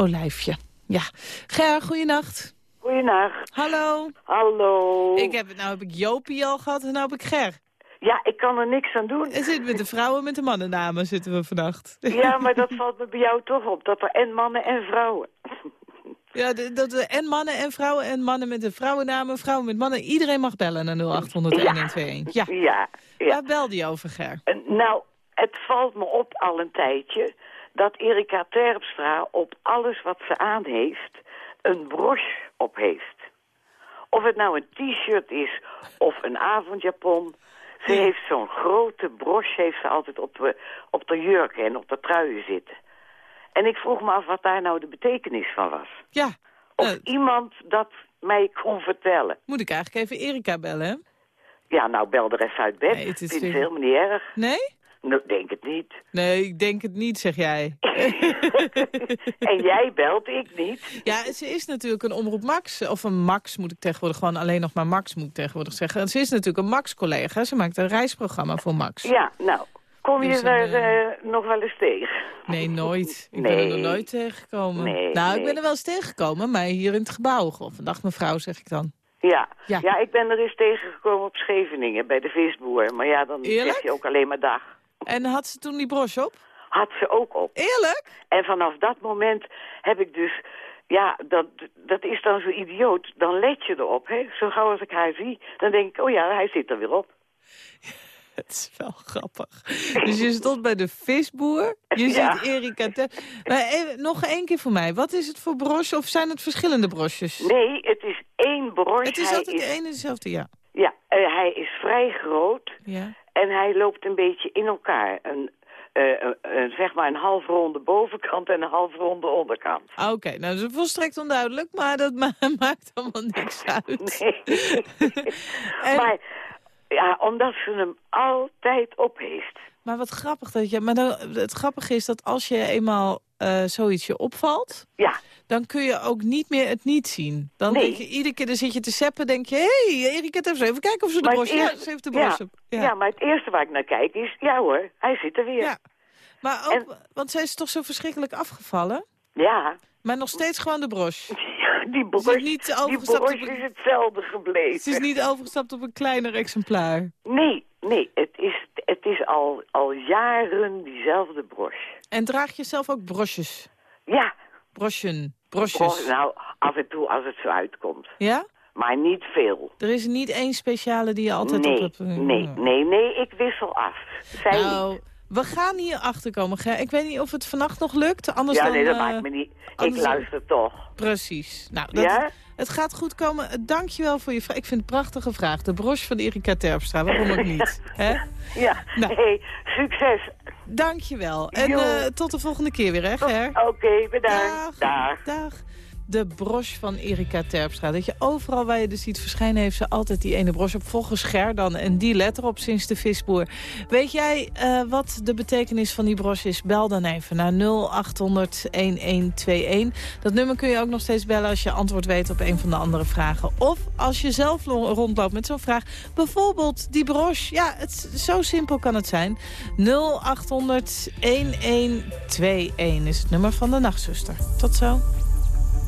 Olijfje. Ja. Ger, goeienacht. Goeienacht. Hallo. Hallo. Ik heb, nou heb ik Jopie al gehad en nou heb ik Ger. Ja, ik kan er niks aan doen. Er zit met de vrouwen met de mannennamen zitten we vannacht. Ja, maar dat valt me bij jou toch op, dat er en mannen en vrouwen. Ja, dat er en mannen en vrouwen en mannen met de vrouwennamen, vrouwen met mannen. Iedereen mag bellen naar 0800 Ja. Ja, ja. Waar belde je over, Ger? En Nou, het valt me op al een tijdje dat Erika Terpstra op alles wat ze aan heeft een broche op heeft. Of het nou een t-shirt is of een avondjapon. Ze heeft zo'n grote broche heeft ze altijd op de, op de jurken en op de truien zitten. En ik vroeg me af wat daar nou de betekenis van was. Ja. Of iemand dat mij kon vertellen. Moet ik eigenlijk even Erika bellen, hè? Ja, nou bel er even uit bed. Nee, het is Vind helemaal niet erg. Nee? Nou, denk het niet. Nee, ik denk het niet, zeg jij. En jij belt, ik niet. Ja, ze is natuurlijk een omroep Max. Of een Max moet ik tegenwoordig gewoon alleen nog maar Max moet ik tegenwoordig zeggen. Ze is natuurlijk een Max-collega. Ze maakt een reisprogramma voor Max. Ja, nou, kom je Dus een, daar eh, nog wel eens tegen? Nee, nooit. Ik ben er Nee. nog nooit tegengekomen. Nee, nou, ik nee. ben er wel eens tegengekomen, maar hier in het gebouw. Vandaag mevrouw, zeg ik dan. Ja. Ja. Ja. ik ben er eens tegengekomen op Scheveningen bij de visboer. Maar ja, dan Eerlijk? zeg je ook alleen maar dag. En had ze toen die broche op? Had ze ook op. Eerlijk? En vanaf dat moment heb ik dus... Ja, dat, dat is dan zo idioot. Dan let je erop, hè. Zo gauw als ik haar zie, dan denk ik... Oh ja, hij zit er weer op. Het is wel grappig. Dus je stond bij de visboer. Je Ja. ziet Erika... Te... Maar even, nog één keer voor mij. Wat is het voor broche? Of zijn het verschillende broches? Nee, het is één broche. Het is Hij altijd de ene en dezelfde, ja. Ja, eh, hij is vrij groot. Ja. En hij loopt een beetje in elkaar. Een, eh, eh, zeg maar een half ronde bovenkant en een half ronde onderkant. Oké, nou dat is volstrekt onduidelijk, maar dat ma- maakt allemaal niks uit. Maar ja, omdat ze hem altijd op heeft. Maar wat grappig dat je. Maar dan, het grappige is dat als je eenmaal eh, zoiets je opvalt, ja. dan kun je ook niet meer het niet zien. Dan Nee. denk je iedere keer, dan zit je te seppen, denk je, hé, hey, ze even kijken of ze de borst. Ja, ze heeft de ja, op. Ja. maar het eerste waar ik naar kijk is, ja hoor, hij zit er weer. Ja. Maar ook, want zij is toch zo verschrikkelijk afgevallen? Ja. Maar nog steeds gewoon de broche. Die Ze is niet die op een- is hetzelfde gebleven. Ze is niet overgestapt op een kleiner exemplaar. Nee, nee, het is, het is al, al jaren diezelfde broche. En draag je zelf ook broches? Ja. Brochen, broches. Bro- nou, af en toe als het zo uitkomt. Ja? Maar niet veel. Er is niet één speciale die je altijd nee, op hebt. nee, nee, nee, ik wissel af. Zij Nou, niet. We gaan hier achter komen. Ger. Ik weet niet of het vannacht nog lukt. Anders ja, dan, nee, dat eh, maakt me niet. Ik luister toch. Precies. Nou, dat, Ja? Het gaat goed komen. Dank je wel voor je vraag. Ik vind het een prachtige vraag. De broche van Erika Terpstra. Waarom ook niet? Hè? Ja, Nou. hey, succes. Dank je wel. En eh, tot de volgende keer weer, hè, Ger? Oké, bedankt. Dag. Dag. De broche van Erika Terpstra. Dat je overal waar je de ziet verschijnen... heeft ze altijd die ene broche op. Volgens Ger dan. En die let erop sinds de visboer. Weet jij eh, wat de betekenis van die broche is? Bel dan even naar 0800-1121. Dat nummer kun je ook nog steeds bellen... als je antwoord weet op een van de andere vragen. Of als je zelf lo- rondloopt met zo'n vraag. Bijvoorbeeld die broche. Ja, het, zo simpel kan het zijn. 0800-1121 is het nummer van de nachtzuster. Tot zo.